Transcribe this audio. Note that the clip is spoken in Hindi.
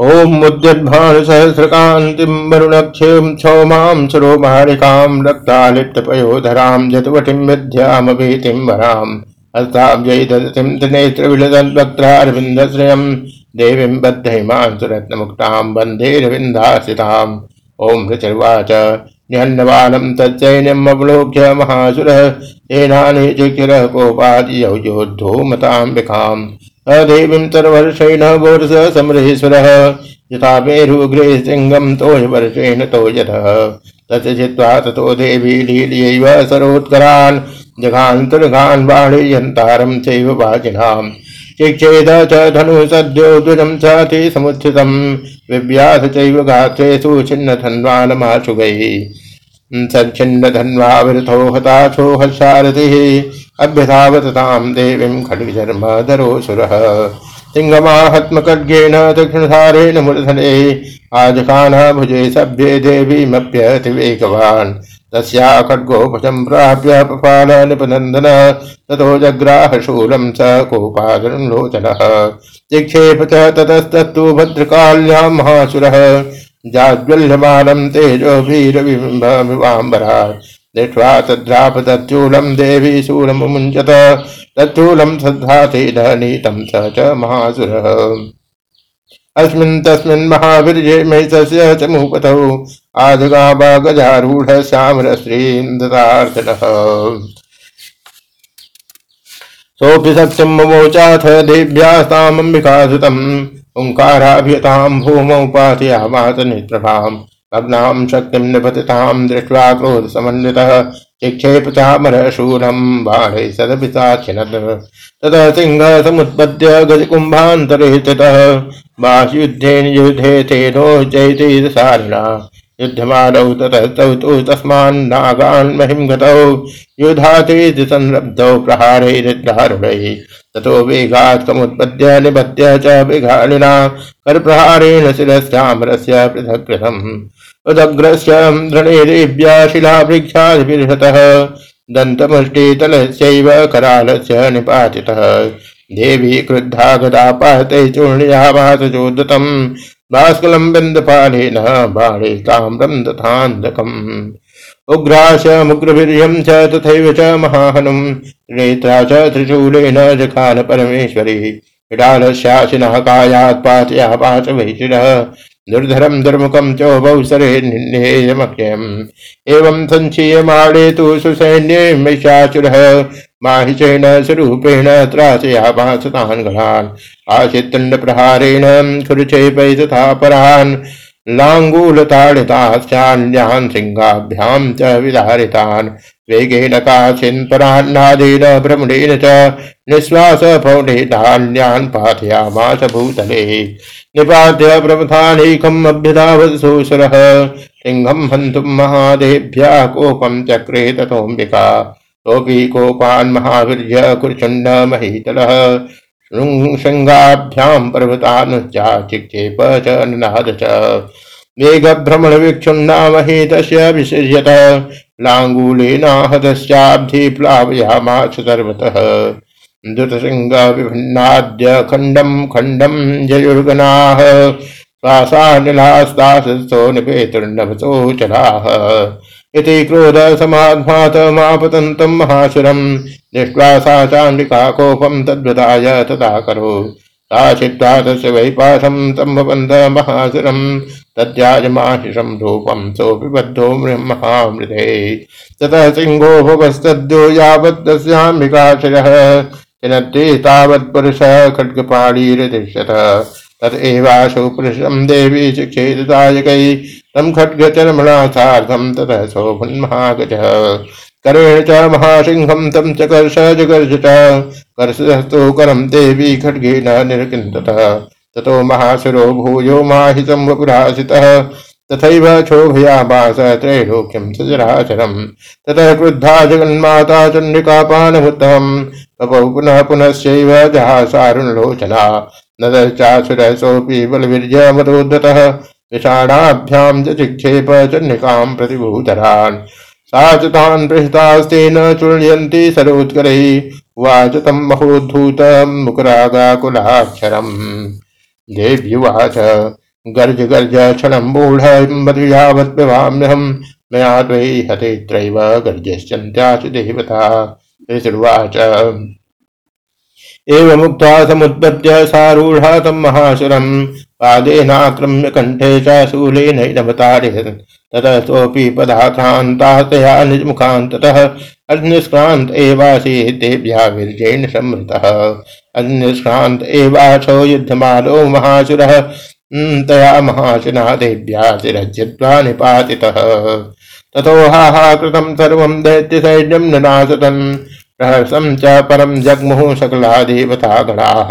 ॐ मुद्यद्भान सहस्रकान्तिं वरुणक्षें क्षौमां सुरोमारिकां रक्तालिप्तपयोधरां जतवटिं विद्यामभीतिं वराम् हस्ताब्जयि ददतिं त्रिनेत्रविलसद्वक्त्रारविन्दश्रयं देवीं बद्धैमां सुरत्नमुक्तां वन्देरविन्दासिताम् ॐ ऋचिर्वाच। निहन्नबालं तच्चैन्यम् अवलोक्य महासुरः तेनानि चिकिरः कोपादियौ योद्धूमताम्बिकाम् अदेवीं सर्वर्षेण गोरस समरेश्वरः यथा मेरुग्रे सिंहं तोयवर्षेण तोयतः। तस्य चित्वा ततो देवी लील्यैव सरोत्करान्। जघान्तर्घान् बाणीयन्तारं चैव वाचिनाम्। चिक्षेद च धनु द्विजं च समुत्थितं विव्याध चैव गात्रेषु छिन्नधन्वानमाशुगैः। सच्छिन्नधन्वाविरथो हताशो हर्षारथिः अभ्यधावततां देवीं खड्गजर्मधरोऽसुरः सिंहमाहत्मखड्गेन दक्षिणधारेण मूर्धने। आजखानः भुजे सभ्ये देवीमप्यतिवेगवान्। तस्या खड्गो भुजं प्राप्य पपाल निपनन्दन ततो जग्राह शूलं स कोपादलोचनः चिक्षेप च ततस्तत्तु भद्रकाल्यां महासुरः जाज्वल्यमानं तेजो वीरविम्बरात् दृष्ट्वा तद्रापतच्चूलं देवी शूलमुञ्चत तच्चूलं सद्धातेन नीतं स च महासुरः। अस्मिन् तस्मिन् महावीर्ये महिषस्य च मुपतौ आजगाबा गजारूढ श्यामरश्रीं ददार्चनः सोऽपि सत्यं ममोचाथ देव्यास्तामम्बिकासुतम् ओङ्काराभ्यतां भूमौ पातयामास निप्रभाम् भग्नां शक्तिं निपतितां दृष्ट्वा क्रोधसमन्वितः चिक्षेप चामरशूलं बाणे सदपि साक्षिणत् ततः सिंहः समुत्पद्य गजकुम्भान्तरे स्थितः बाह्युद्धेन युद्धे तेनो जयते सारिणा। युध्यमानौ ततः तौ तु तस्मान्नागान् महिं गतौ युधातेति संरब्धौ प्रहारैर्दारुणैः ततो वेगात् कमुत्पद्य निबद्य च विघालिना करप्रहारेण शिरस्यामरस्य पृथक् कृतम् उदग्रस्य धृणेरेभ्य शिलावृक्षादिभिर्हतः। दन्तमुष्टितलस्यैव करालस्य निपातितः। देवी क्रुद्धा गदा पाहते चूर्णयावासचोदतम् भास्कलं बिन्दपालेन बाणे ताम्रं तथान्धकम् उग्राश मुग्रवीर्यं च तथैव च महाहनुं। नेत्रा च त्रिशूलेन जखान परमेश्वरी। विडालस्याशिनः कायात् पातया पाशवैशिरः दुर्धरं दुर्मुखं चोभौसरे निन्नेयमख्यम् एवं सञ्चीयमाणे तु सुसैन्ये महिषासुरः माहिषेण स्वरूपेण त्रासया भासतान् गणान् आशितण्डप्रहारेण खुरुचैपै तथा परान्। लाङ्गूलताडिताश्चान्यान् सिंहाभ्यां च विदारितान् वेगेन काचिन् परान्नादेन भ्रमणेन च निःश्वासपौढेनान्यान् पाथयामास भूतले। निपात्य प्रमथानेकम् अभ्यधावत्सुसुरः सिंहं हन्तुं महादेभ्यः कोपं चक्रे ततोऽम्बिका। सोऽपि कोपान् महावीर्य कुर्चुण्ड महीतलः। शृङ्गाभ्यां पर्वतानुश्चाचिक्षेप च निनाद च मेघभ्रमणवीक्षुण्णामहे तस्य विसृज्यत। लाङ्गूलेनाहतश्चाब्धि प्लावयामास सर्वतः। द्रुतशृङ्गविभिन्नाद्य खण्डं खण्डं जयुर्गणाः श्वासानिलास्तासो निपेतुर्नभसोचलाः इति क्रोध समाध्मातमापतन्तं महासुरं दृष्ट्वा चाण्डिका कोपं तद्वदाय तदा करो। सा चित्वा तस्य वैपाशं सम्भवन्त महासुरं तद्याजमाहिषं रूपं सोऽपि महामृते ततः सिंहो भवस्तद्यो यावत् तस्याम्बिकाशयः चिनत्ते तावत्पुरुषः खड्गपाणीर्दृश्यत तदेवाशो पुरुषं देवी शिक्षेददायकै तं खड्गचर्मणा सार्धं ततः शोभन्महागजः करेण च महासिंहं तं च कर्ष जगर्ष कर्षस्तु करं देवी खड्गेन निर्किन्ततः ततो महासुरो भूयो माहितं वपुरासितः, तथैव क्षोभयामास त्रैलोक्यं सजराचरम्। ततः क्रुद्धा जगन्माता चण्डिकापानमुत्तमम् तपौ पुनः पुनश्चैव जहासारुणलोचना। नदश्चासुरसोऽपि बलवीर्यमरोद्धतः विषाणाभ्यां च चिक्षेप चण्डिकां प्रतिभूतरान् सा च तान् पृष्टास्तेन चूर्णयन्ति सरोत्करैः उवाच तं महोद्धूतं मुकुरागाकुलाक्षरम्। देव्युवाच, गर्ज गर्ज क्षणं मूढमधियावद्विवाम्यहं मया त्वयि हते त्रैव गर्जश्चन्त्यासु देवता। ऋषुर्वाच एवमुक्त्वा समुत्पद्य सारूढा तं महासुरं पादेनाक्रम्य कण्ठे च शूलेनैनवतारिः ततः सोऽपि पदाक्रान्तातया निजमुखान्ततः अग्निस्क्रान्त एवासीत् तेभ्यः वीर्येण संवृतः अग्निस्क्रान्त एवासौ युद्धमालो महासुरः तया महाशना देव्या शिरज्जित्वा निपातितः। ततो हाहाकृतं सर्वं दैत्यसैन्यं ननाशतन् रहसं च परं जग्मुः सकला देवतागणाः